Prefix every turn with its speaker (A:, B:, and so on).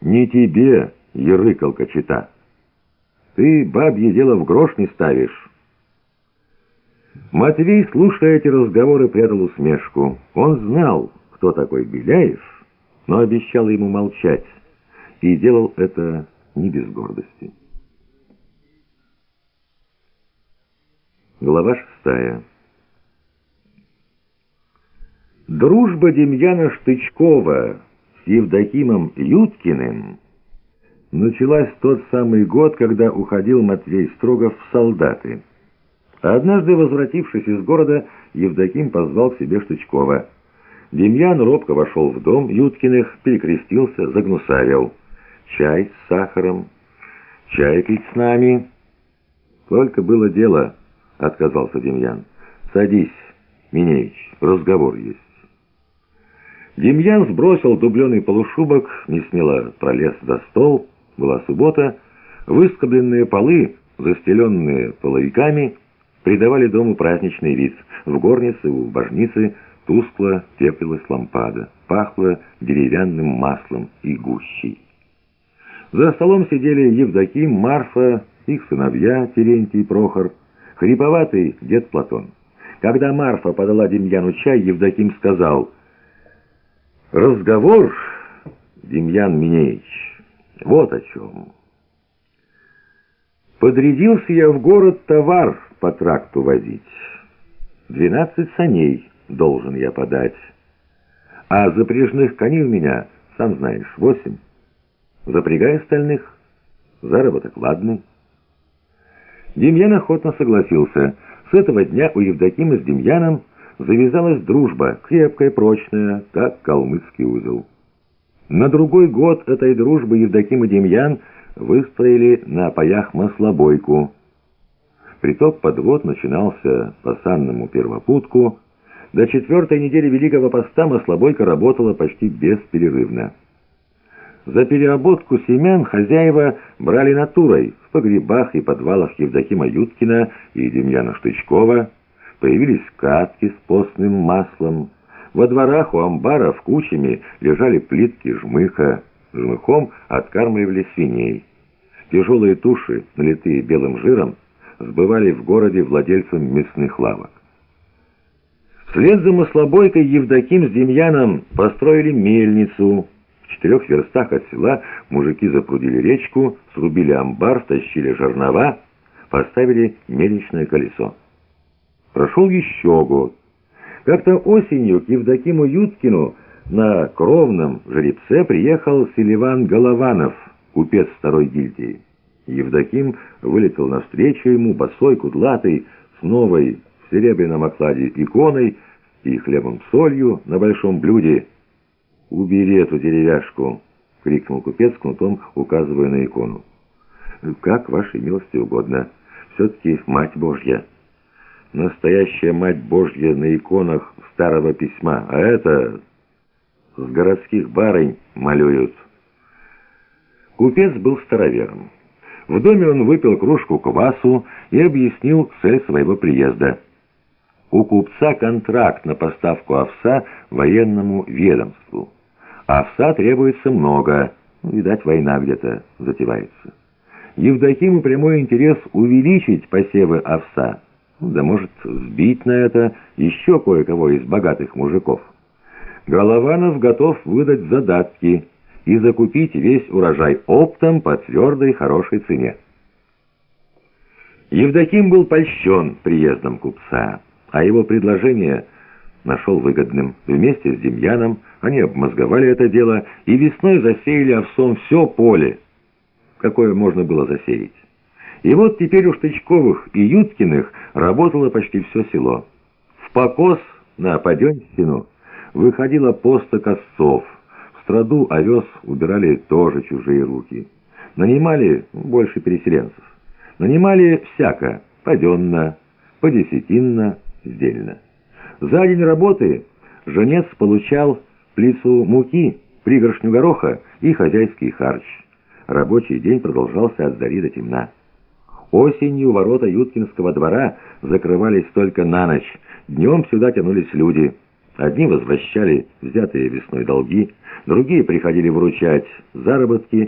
A: Не тебе, ерыкалка чита. Ты бабье дело в грош не ставишь. Матвей, слушая эти разговоры, прятал усмешку. Он знал, кто такой Беляев, но обещал ему молчать, и делал это не без гордости. Глава шестая. Дружба Демьяна Штычкова Евдокимом Юткиным началась тот самый год, когда уходил Матвей Строгов в солдаты. Однажды, возвратившись из города, Евдоким позвал к себе Штычкова. Демьян робко вошел в дом Юткиных, перекрестился, загнусавил. «Чай с сахаром? Чай пить с нами?» «Только было дело», — отказался Демьян. «Садись, Минеич, разговор есть». Демьян сбросил дубленый полушубок, не смело пролез за стол. Была суббота. Выскобленные полы, застеленные половиками, придавали дому праздничный вид. В горнице у божницы тускло теплилась лампада. Пахло деревянным маслом и гущей. За столом сидели Евдоким, Марфа, их сыновья Терентий и Прохор, хриповатый дед Платон. Когда Марфа подала Демьяну чай, Евдоким сказал — Разговор, Демьян Минеич, вот о чем. Подрядился я в город товар по тракту возить. Двенадцать саней должен я подать. А запряжных коней у меня, сам знаешь, восемь. Запрягай остальных, заработок ладный. Демьян охотно согласился. С этого дня у Евдокима с Демьяном завязалась дружба, крепкая, прочная, как калмыцкий узел. На другой год этой дружбы Евдоким и Демьян выстроили на паях маслобойку. Приток подвод начинался по санному первопутку. До четвертой недели Великого Поста маслобойка работала почти бесперерывно. За переработку семян хозяева брали натурой в погребах и подвалах Евдокима Юткина и Демьяна Штычкова, Появились катки с постным маслом. Во дворах у амбаров кучами лежали плитки жмыха. Жмыхом откармливали свиней. Тяжелые туши, налитые белым жиром, сбывали в городе владельцам мясных лавок. Вслед за маслобойкой Евдоким с Демьяном построили мельницу. В четырех верстах от села мужики запрудили речку, срубили амбар, стащили жернова, поставили мельничное колесо. Прошел еще год. Как-то осенью к Евдокиму Юткину на кровном жеребце приехал Селиван Голованов, купец второй гильдии. Евдоким вылетел навстречу ему, босой, кудлатый, с новой в серебряном окладе иконой и хлебом-солью на большом блюде. «Убери эту деревяшку!» — крикнул купец кнутом, указывая на икону. «Как вашей милости угодно. Все-таки Мать Божья» настоящая Мать Божья на иконах старого письма, а это с городских барынь малюют. Купец был старовером. В доме он выпил кружку квасу и объяснил цель своего приезда. У купца контракт на поставку овса военному ведомству. Овса требуется много, видать, война где-то затевается. Евдокиму прямой интерес увеличить посевы овса – да может сбить на это еще кое-кого из богатых мужиков. Голованов готов выдать задатки и закупить весь урожай оптом по твердой хорошей цене. Евдоким был польщен приездом купца, а его предложение нашел выгодным. Вместе с Демьяном они обмозговали это дело и весной засеяли овсом все поле, какое можно было засеять. И вот теперь у Штычковых и Юткиных работало почти все село. В покос на Паденщину выходило поста косцов. В страду овес убирали тоже чужие руки. Нанимали больше переселенцев. Нанимали всяко, паденно, подесятинно, сдельно. За день работы женец получал плицу муки, пригоршню гороха и хозяйский харч. Рабочий день продолжался от зари до темна. Осенью ворота Юткинского двора закрывались только на ночь. Днем сюда тянулись люди. Одни возвращали взятые весной долги, другие приходили вручать заработки,